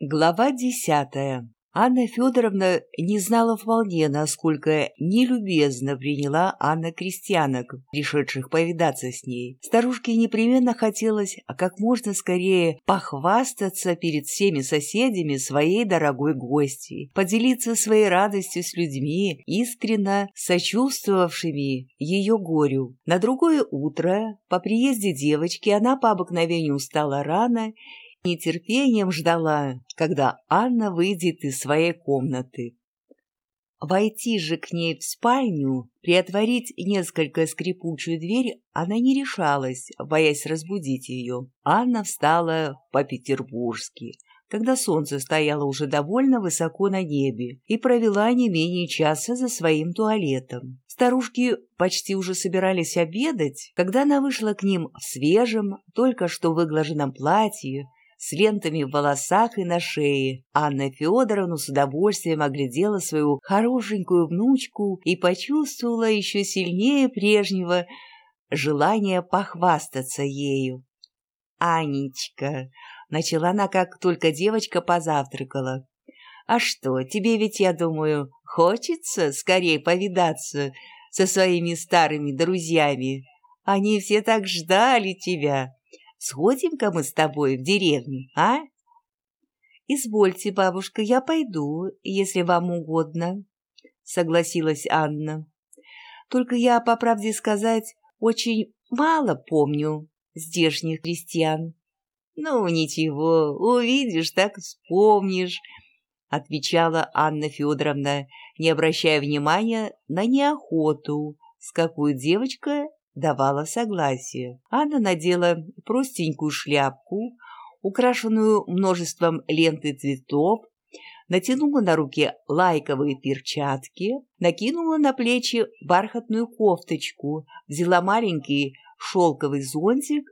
Глава десятая. Анна Федоровна не знала вполне, насколько нелюбезно приняла Анна крестьянок, пришедших повидаться с ней. Старушке непременно хотелось как можно скорее похвастаться перед всеми соседями своей дорогой гостьей, поделиться своей радостью с людьми, искренно сочувствовавшими ее горю. На другое утро, по приезде девочки, она по обыкновению устала рано нетерпением ждала, когда Анна выйдет из своей комнаты. Войти же к ней в спальню, приотворить несколько скрипучую дверь она не решалась, боясь разбудить ее. Анна встала по-петербургски, когда солнце стояло уже довольно высоко на небе, и провела не менее часа за своим туалетом. Старушки почти уже собирались обедать, когда она вышла к ним в свежем, только что выглаженном платье, с лентами в волосах и на шее. Анна Федоровна с удовольствием оглядела свою хорошенькую внучку и почувствовала еще сильнее прежнего желание похвастаться ею. «Анечка!» — начала она, как только девочка позавтракала. «А что, тебе ведь, я думаю, хочется скорее повидаться со своими старыми друзьями? Они все так ждали тебя!» Сходим-ка мы с тобой в деревню, а? Извольте, бабушка, я пойду, если вам угодно, согласилась Анна. Только я, по правде сказать, очень мало помню здешних крестьян. Ну, ничего, увидишь, так вспомнишь, отвечала Анна Федоровна, не обращая внимания на неохоту, с какой девочка давала согласие. Анна надела простенькую шляпку, украшенную множеством лент и цветов, натянула на руки лайковые перчатки, накинула на плечи бархатную кофточку, взяла маленький шелковый зонтик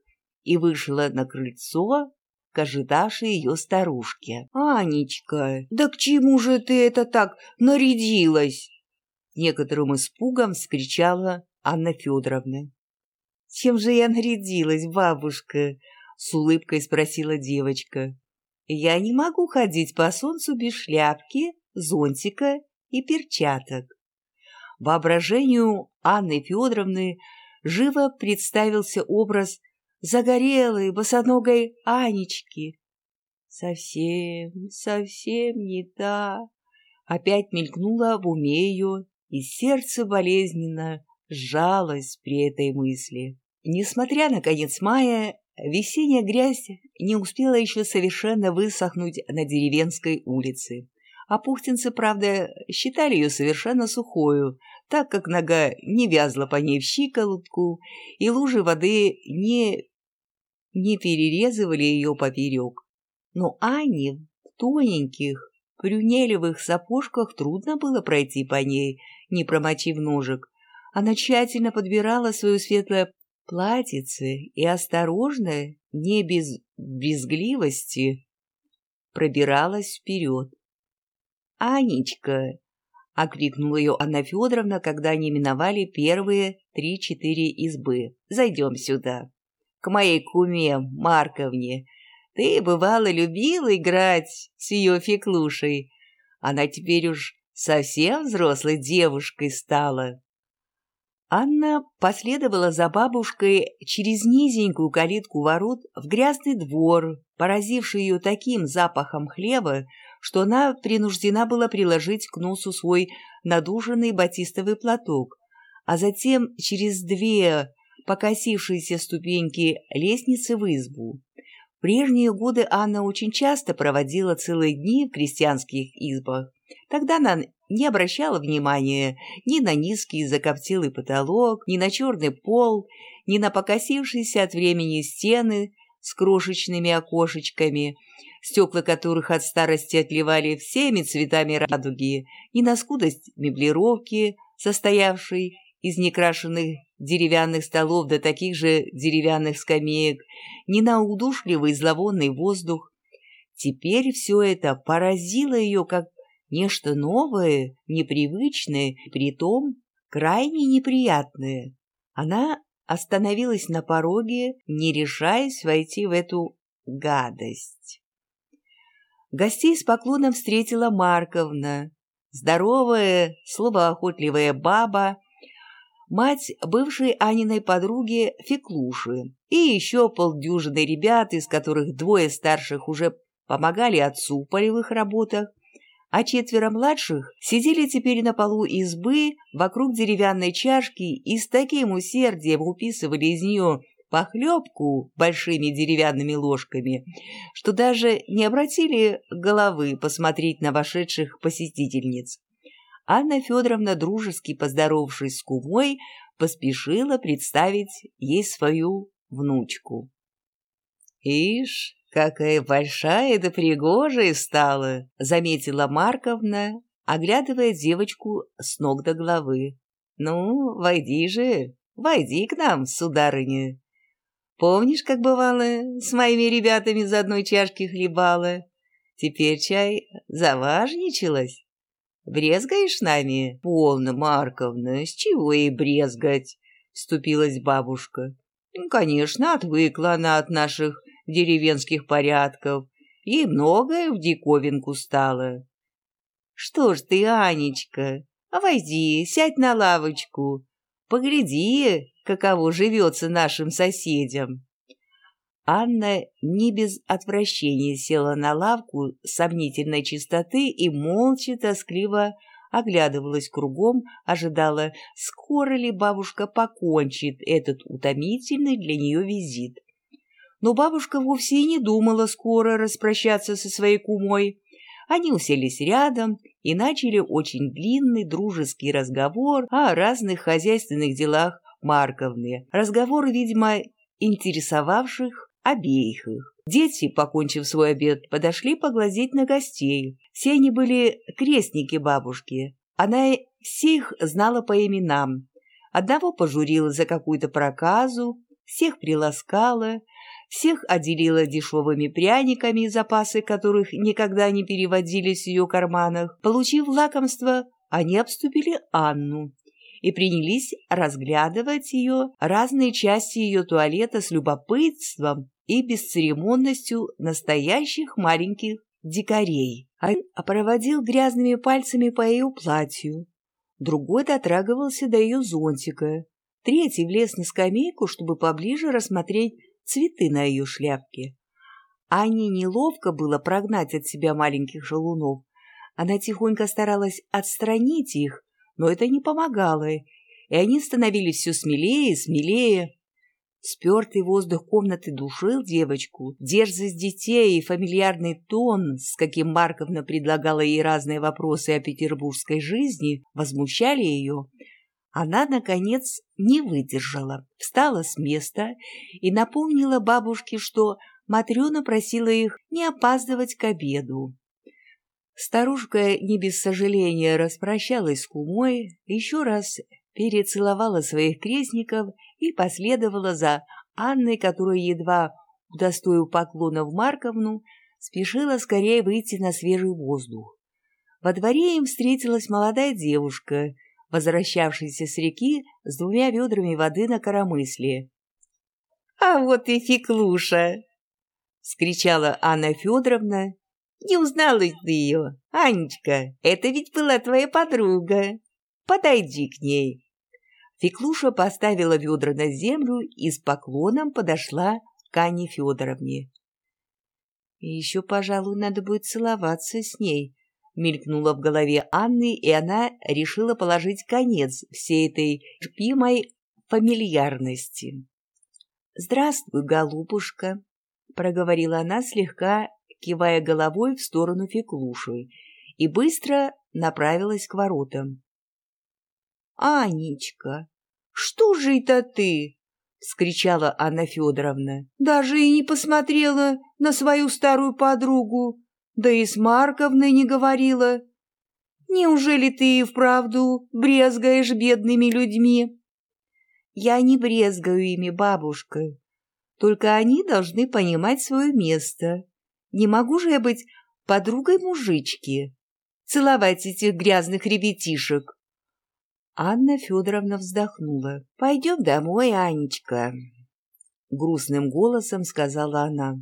и вышла на крыльцо к ожидавшей ее старушке. «Анечка, да к чему же ты это так нарядилась?» Некоторым испугом вскричала Анна Федоровна. «Чем же я нарядилась, бабушка?» — с улыбкой спросила девочка. «Я не могу ходить по солнцу без шляпки, зонтика и перчаток». Воображению Анны Федоровны живо представился образ загорелой босоногой Анечки. «Совсем, совсем не та!» Опять мелькнула в уме ее, и сердце болезненно сжалось при этой мысли. Несмотря на конец мая, весенняя грязь не успела еще совершенно высохнуть на деревенской улице. А пухтинцы, правда, считали ее совершенно сухою, так как нога не вязла по ней в щиколотку, и лужи воды не, не перерезывали ее поперек. Но Ане в тоненьких, прюнелевых сапожках трудно было пройти по ней, не промочив ножек. Она тщательно подбирала свое светлое платьице и осторожно, не без брезгливости, пробиралась вперед. «Анечка!» — окликнула ее Анна Федоровна, когда они миновали первые три-четыре избы. «Зайдем сюда, к моей куме Марковне. Ты, бывало, любила играть с ее феклушей. Она теперь уж совсем взрослой девушкой стала». Анна последовала за бабушкой через низенькую калитку ворот в грязный двор, поразивший ее таким запахом хлеба, что она принуждена была приложить к носу свой надуженный батистовый платок, а затем через две покосившиеся ступеньки лестницы в избу. В прежние годы Анна очень часто проводила целые дни в крестьянских избах. Тогда она не обращала внимания ни на низкий закоптелый потолок, ни на черный пол, ни на покосившиеся от времени стены с крошечными окошечками, стекла которых от старости отливали всеми цветами радуги, ни на скудость меблировки, состоявшей из некрашенных деревянных столов до таких же деревянных скамеек, ни на удушливый зловонный воздух. Теперь все это поразило ее, как нечто новое, непривычное, притом крайне неприятное. Она остановилась на пороге, не решаясь войти в эту гадость. Гостей с поклоном встретила Марковна, здоровая, словоохотливая баба, мать бывшей Аниной подруги Феклуши и еще полдюжины ребят, из которых двое старших уже помогали отцу в полевых работах, а четверо младших сидели теперь на полу избы вокруг деревянной чашки и с таким усердием уписывали из нее похлебку большими деревянными ложками, что даже не обратили головы посмотреть на вошедших посетительниц. Анна Федоровна, дружески поздоровавшись с кумой, поспешила представить ей свою внучку. «Ишь, какая большая да пригожая стала!» — заметила Марковна, оглядывая девочку с ног до головы. «Ну, войди же, войди к нам, сударыня. Помнишь, как бывало, с моими ребятами за одной чашки хлебала? Теперь чай заважничалась. Брезгаешь нами? Полно, Марковна, с чего ей брезгать? Вступилась бабушка. Конечно, отвыкла она от наших деревенских порядков. Ей многое в диковинку стало. Что ж ты, Анечка, войди, сядь на лавочку. Погляди, каково живется нашим соседям. Анна не без отвращения села на лавку сомнительной чистоты и молча тоскливо оглядывалась кругом, ожидала, скоро ли бабушка покончит этот утомительный для нее визит. Но бабушка вовсе и не думала скоро распрощаться со своей кумой. Они уселись рядом и начали очень длинный дружеский разговор о разных хозяйственных делах Марковны. Разговор, видимо, интересовавших обеих их. Дети, покончив свой обед, подошли поглазеть на гостей. Все они были крестники бабушки. Она всех знала по именам. Одного пожурила за какую-то проказу, всех приласкала, всех отделила дешевыми пряниками, запасы которых никогда не переводились в ее карманах. Получив лакомство, они обступили Анну и принялись разглядывать ее, разные части ее туалета с любопытством и бесцеремонностью настоящих маленьких дикарей. Один проводил грязными пальцами по ее платью, другой дотрагивался до ее зонтика, третий влез на скамейку, чтобы поближе рассмотреть цветы на ее шляпке. Ане неловко было прогнать от себя маленьких шалунов. Она тихонько старалась отстранить их, но это не помогало, и они становились все смелее и смелее. Спертый воздух комнаты душил девочку. Дерзость детей и фамильярный тон, с каким Марковна предлагала ей разные вопросы о петербургской жизни, возмущали ее. Она, наконец, не выдержала, встала с места и напомнила бабушке, что Матрена просила их не опаздывать к обеду. Старушка не без сожаления распрощалась с кумой, еще раз перецеловала своих крестников и последовала за Анной, которая, едва удостоив поклонов Марковну, спешила скорее выйти на свежий воздух. Во дворе им встретилась молодая девушка, возвращавшаяся с реки с двумя ведрами воды на коромысле. «А вот и Феклуша!» — скричала Анна Федоровна не узнала ты ее, Анечка. Это ведь была твоя подруга. Подойди к ней. Феклуша поставила ведра на землю и с поклоном подошла к Анне Федоровне. «Еще, пожалуй, надо будет целоваться с ней», — мелькнула в голове Анны, и она решила положить конец всей этой шпимой фамильярности. «Здравствуй, голубушка», — проговорила она, слегка кивая головой в сторону Феклуши, и быстро направилась к воротам. «Анечка, что же это ты?» — вскричала Анна Федоровна. «Даже и не посмотрела на свою старую подругу, да и с Марковной не говорила. Неужели ты и вправду брезгаешь бедными людьми?» «Я не брезгаю ими, бабушка, только они должны понимать свое место не могу же я быть подругой мужички, целовать этих грязных ребятишек. Анна Федоровна вздохнула. «Пойдем домой, Анечка», — грустным голосом сказала она.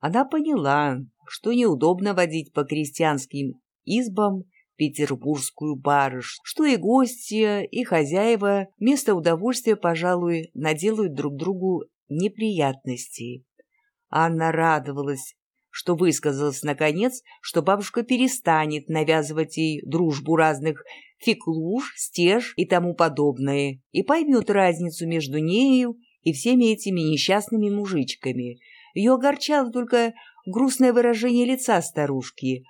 Она поняла, что неудобно водить по крестьянским избам петербургскую барыш, что и гости, и хозяева вместо удовольствия, пожалуй, наделают друг другу неприятностей. Анна радовалась, что высказалась наконец, что бабушка перестанет навязывать ей дружбу разных феклуш, стеж и тому подобное, и поймет разницу между нею и всеми этими несчастными мужичками. Ее огорчало только грустное выражение лица старушки,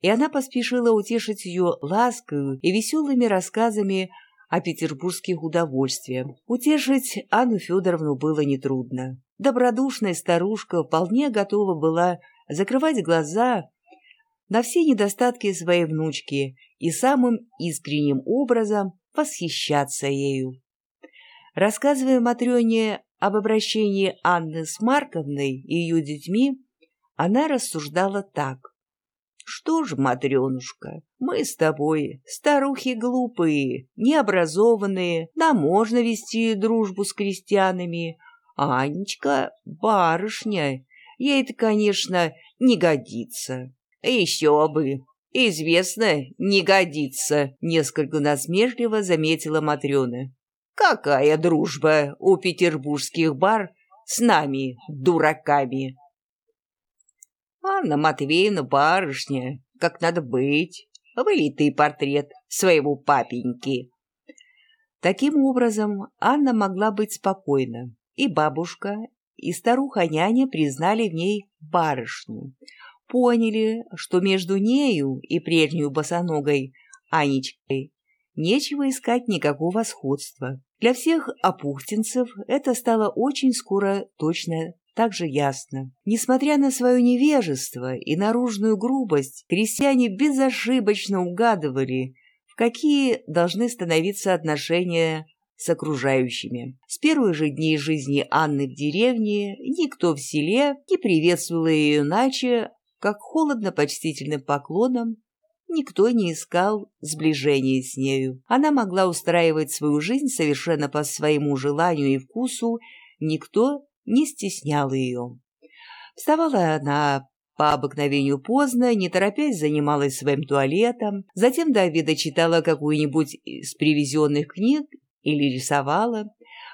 и она поспешила утешить ее ласкою и веселыми рассказами о петербургских удовольствиях. Утешить Анну Федоровну было нетрудно. Добродушная старушка вполне готова была закрывать глаза на все недостатки своей внучки и самым искренним образом восхищаться ею. Рассказывая Матрёне об обращении Анны с Марковной и ее детьми, она рассуждала так. «Что ж, Матрёнушка, мы с тобой старухи глупые, необразованные, нам можно вести дружбу с крестьянами, Анечка — барышня, ей это, конечно, не годится». «Еще бы! Известно, не годится!» — несколько насмешливо заметила Матрёна. «Какая дружба у петербургских бар с нами, дураками!» Анна Матвеевна барышня, как надо быть, вылитый портрет своего папеньки. Таким образом, Анна могла быть спокойна. И бабушка, и старуха-няня признали в ней барышню. Поняли, что между нею и прежней босоногой Анечкой нечего искать никакого сходства. Для всех опухтинцев это стало очень скоро точно также ясно. Несмотря на свое невежество и наружную грубость, крестьяне безошибочно угадывали, в какие должны становиться отношения с окружающими. С первых же дней жизни Анны в деревне никто в селе не приветствовал ее иначе, как холодно-почтительным поклоном, никто не искал сближения с нею. Она могла устраивать свою жизнь совершенно по своему желанию и вкусу, никто не стеснял ее. Вставала она по обыкновению поздно, не торопясь занималась своим туалетом, затем до обеда читала какую-нибудь из привезенных книг или рисовала,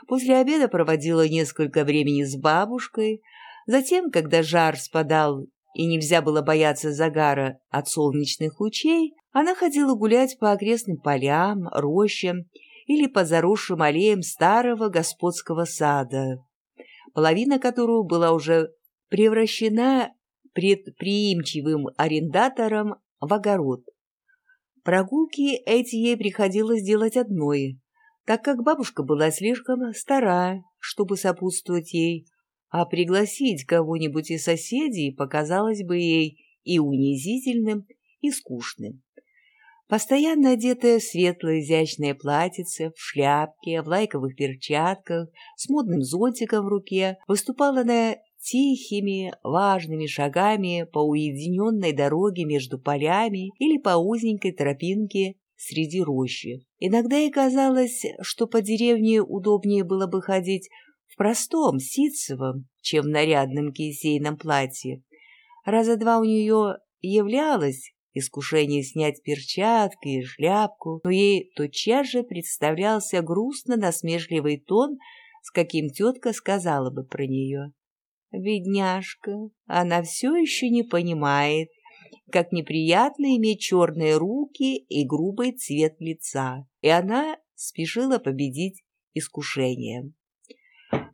после обеда проводила несколько времени с бабушкой, затем, когда жар спадал и нельзя было бояться загара от солнечных лучей, она ходила гулять по окрестным полям, рощам или по заросшим аллеям старого господского сада, половина которого была уже превращена предприимчивым арендатором в огород. Прогулки эти ей приходилось делать одной, так как бабушка была слишком стара, чтобы сопутствовать ей, а пригласить кого-нибудь из соседей показалось бы ей и унизительным, и скучным. Постоянно одетая в светлое изящное платьице, в шляпке, в лайковых перчатках, с модным зонтиком в руке, выступала она тихими, важными шагами по уединенной дороге между полями или по узенькой тропинке среди рощи. Иногда ей казалось, что по деревне удобнее было бы ходить в простом, ситцевом, чем в нарядном кисейном платье. Раза два у нее являлось искушение снять перчатки и шляпку, но ей тотчас же представлялся грустно-насмешливый тон, с каким тетка сказала бы про нее. «Бедняжка, она все еще не понимает, как неприятно иметь черные руки и грубый цвет лица, и она спешила победить искушение.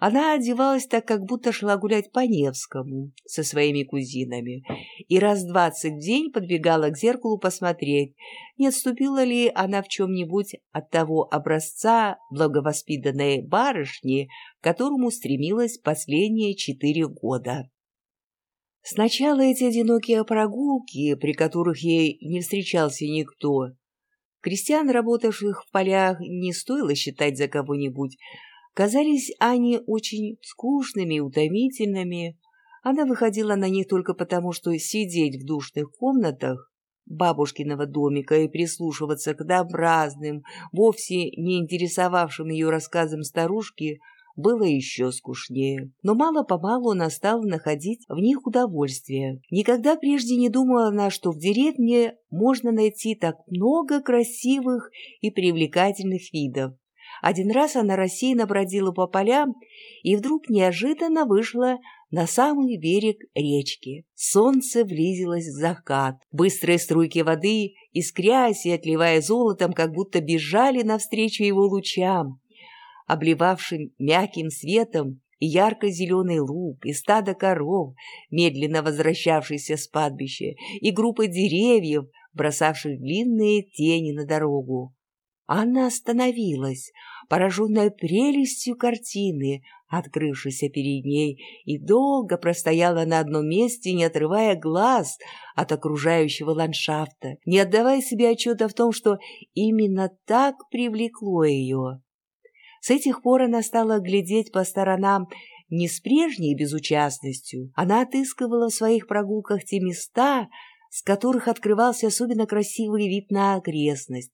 Она одевалась так, как будто шла гулять по Невскому со своими кузинами, и раз двадцать в день подбегала к зеркалу посмотреть, не отступила ли она в чем-нибудь от того образца благовоспитанной барышни, к которому стремилась последние четыре года. Сначала эти одинокие прогулки, при которых ей не встречался никто, крестьян, работавших в полях, не стоило считать за кого-нибудь, казались Ане очень скучными и утомительными. Она выходила на них только потому, что сидеть в душных комнатах бабушкиного домика и прислушиваться к добразным, вовсе не интересовавшим ее рассказам старушки, было еще скучнее. Но мало-помалу она стала находить в них удовольствие. Никогда прежде не думала она, что в деревне можно найти так много красивых и привлекательных видов. Один раз она рассеянно бродила по полям и вдруг неожиданно вышла на самый берег речки. Солнце влизилось в закат. Быстрые струйки воды, искрясь и отливая золотом, как будто бежали навстречу его лучам обливавшим мягким светом и ярко-зеленый луг, и стадо коров, медленно возвращавшийся с падбища, и группа деревьев, бросавших длинные тени на дорогу. Она остановилась, пораженная прелестью картины, открывшейся перед ней, и долго простояла на одном месте, не отрывая глаз от окружающего ландшафта, не отдавая себе отчета в том, что именно так привлекло ее. С этих пор она стала глядеть по сторонам не с прежней безучастностью. Она отыскивала в своих прогулках те места, с которых открывался особенно красивый вид на окрестность.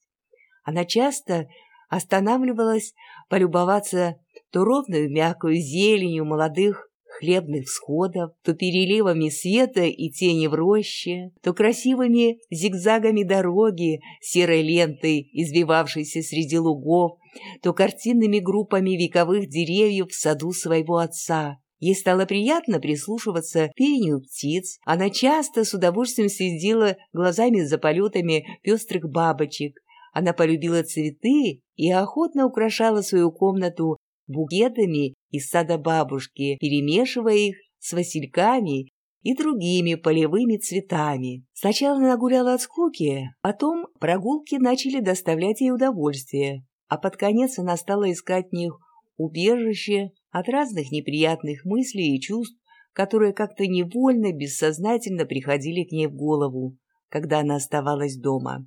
Она часто останавливалась полюбоваться то ровную мягкую зеленью молодых хлебных всходов, то переливами света и тени в роще, то красивыми зигзагами дороги, серой лентой, извивавшейся среди лугов, то картинными группами вековых деревьев в саду своего отца. Ей стало приятно прислушиваться к пению птиц. Она часто с удовольствием следила глазами за полетами пестрых бабочек. Она полюбила цветы и охотно украшала свою комнату букетами из сада бабушки, перемешивая их с васильками и другими полевыми цветами. Сначала она гуляла от скуки, потом прогулки начали доставлять ей удовольствие, а под конец она стала искать в них убежище от разных неприятных мыслей и чувств, которые как-то невольно, бессознательно приходили к ней в голову, когда она оставалась дома.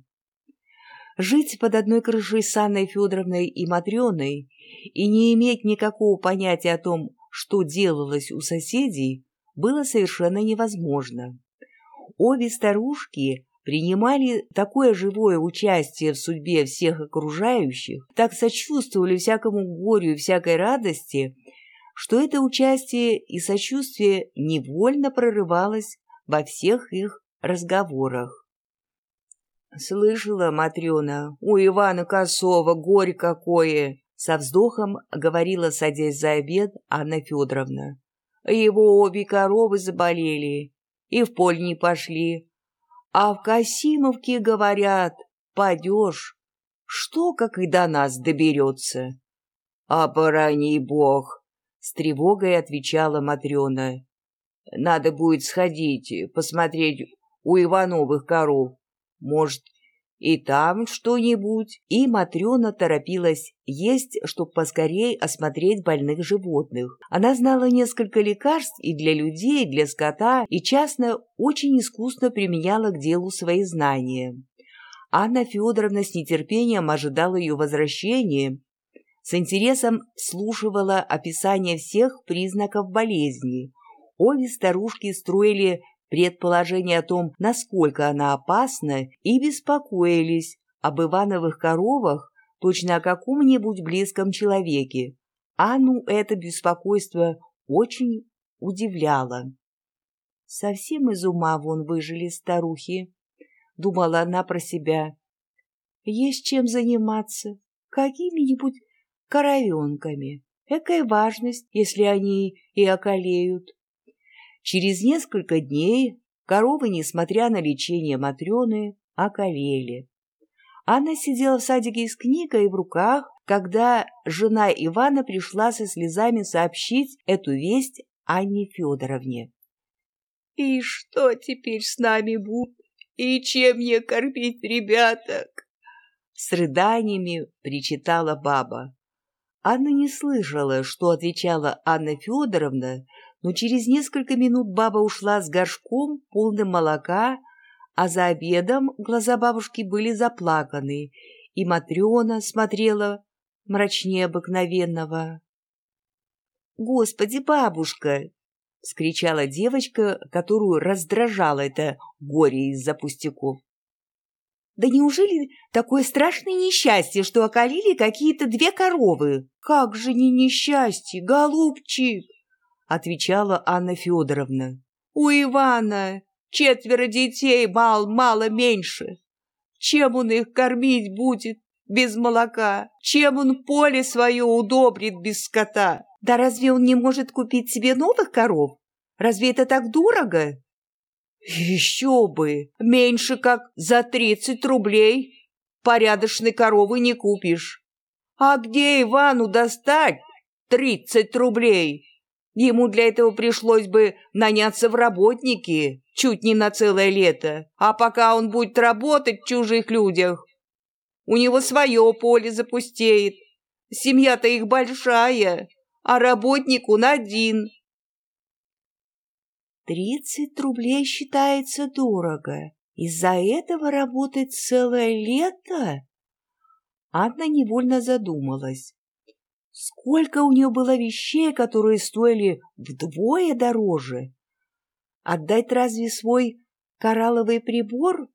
Жить под одной крышей с Анной Федоровной и Матрёной и не иметь никакого понятия о том, что делалось у соседей, было совершенно невозможно. Обе старушки принимали такое живое участие в судьбе всех окружающих, так сочувствовали всякому горю и всякой радости, что это участие и сочувствие невольно прорывалось во всех их разговорах. «Слышала, Матрена, у Ивана Косова горе какое!» Со вздохом говорила, садясь за обед, Анна Федоровна. «Его обе коровы заболели и в поле не пошли. А в Касимовке, говорят, падеж. Что, как и до нас доберется?» «А бараний бог!» — с тревогой отвечала Матрена. «Надо будет сходить, посмотреть у Ивановых коров. Может, и там что-нибудь. И Матрена торопилась есть, чтобы поскорей осмотреть больных животных. Она знала несколько лекарств и для людей, и для скота, и частно очень искусно применяла к делу свои знания. Анна Федоровна с нетерпением ожидала ее возвращения, с интересом слушала описание всех признаков болезни. Обе старушки строили предположение о том, насколько она опасна, и беспокоились об Ивановых коровах, точно о каком-нибудь близком человеке. Анну это беспокойство очень удивляло. «Совсем из ума вон выжили старухи», — думала она про себя. «Есть чем заниматься, какими-нибудь коровенками. Какая важность, если они и околеют. Через несколько дней коровы, несмотря на лечение Матрены, околели. Анна сидела в садике с книгой в руках, когда жена Ивана пришла со слезами сообщить эту весть Анне Федоровне. «И что теперь с нами будет? И чем мне кормить ребяток?» С рыданиями причитала баба. Анна не слышала, что отвечала Анна Федоровна, но через несколько минут баба ушла с горшком, полным молока, а за обедом глаза бабушки были заплаканы, и Матрена смотрела мрачнее обыкновенного. «Господи, бабушка!» — скричала девочка, которую раздражало это горе из-за пустяков. Да неужели такое страшное несчастье, что околили какие-то две коровы? Как же не несчастье, голубчик, отвечала Анна Федоровна. У Ивана четверо детей, мал, мало меньше. Чем он их кормить будет без молока? Чем он поле свое удобрит без скота? Да разве он не может купить себе новых коров? Разве это так дорого? Еще бы! Меньше как за тридцать рублей порядочной коровы не купишь. А где Ивану достать тридцать рублей? Ему для этого пришлось бы наняться в работники чуть не на целое лето. А пока он будет работать в чужих людях, у него свое поле запустеет. Семья-то их большая, а работник он один. Тридцать рублей считается дорого. Из-за этого работать целое лето? Анна невольно задумалась. Сколько у нее было вещей, которые стоили вдвое дороже? Отдать разве свой коралловый прибор?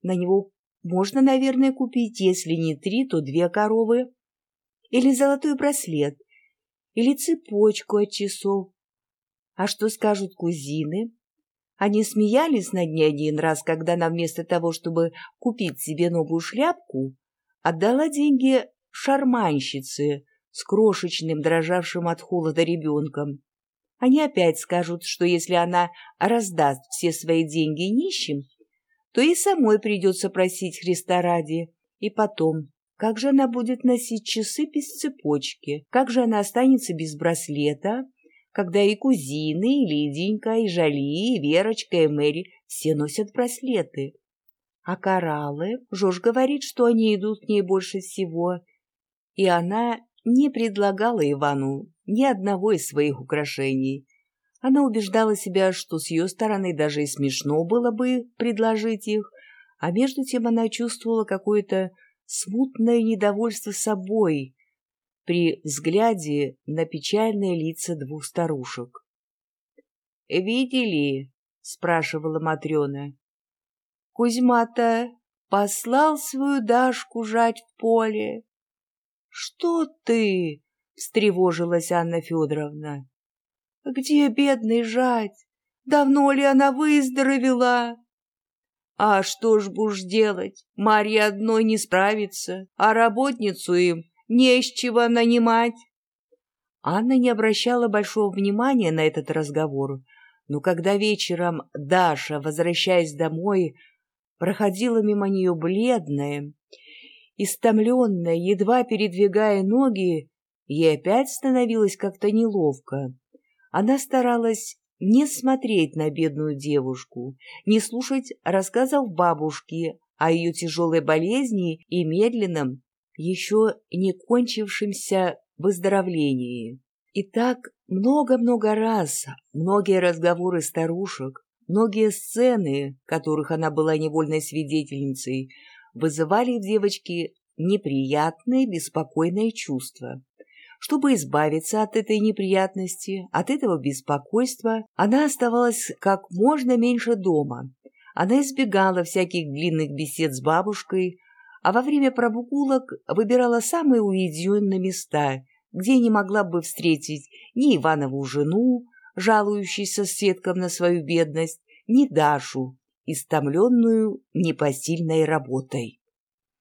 На него можно, наверное, купить, если не три, то две коровы. Или золотой браслет, или цепочку от часов. А что скажут кузины? Они смеялись над ней один раз, когда она вместо того, чтобы купить себе новую шляпку, отдала деньги шарманщице с крошечным, дрожавшим от холода ребенком. Они опять скажут, что если она раздаст все свои деньги нищим, то и самой придется просить Христа ради. И потом, как же она будет носить часы без цепочки? Как же она останется без браслета? когда и кузины, и Лиденька, и Жали, и Верочка, и Мэри все носят браслеты. А кораллы, Жорж говорит, что они идут к ней больше всего, и она не предлагала Ивану ни одного из своих украшений. Она убеждала себя, что с ее стороны даже и смешно было бы предложить их, а между тем она чувствовала какое-то смутное недовольство собой, при взгляде на печальные лица двух старушек. «Видели?» — спрашивала Матрена. «Кузьма-то послал свою Дашку жать в поле». «Что ты?» — встревожилась Анна Федоровна. «Где бедный жать? Давно ли она выздоровела?» «А что ж будешь делать? Марья одной не справится, а работницу им не с чего нанимать. Анна не обращала большого внимания на этот разговор, но когда вечером Даша, возвращаясь домой, проходила мимо нее бледная, истомленная, едва передвигая ноги, ей опять становилось как-то неловко. Она старалась не смотреть на бедную девушку, не слушать рассказов бабушки о ее тяжелой болезни и медленном, еще не кончившемся выздоровлении. И так много-много раз, многие разговоры старушек, многие сцены, которых она была невольной свидетельницей, вызывали в девочке неприятное, беспокойное чувство. Чтобы избавиться от этой неприятности, от этого беспокойства, она оставалась как можно меньше дома. Она избегала всяких длинных бесед с бабушкой, а во время прогулок выбирала самые уединенные места, где не могла бы встретить ни Иванову жену, жалующуюся Светком на свою бедность, ни Дашу, истомленную непосильной работой.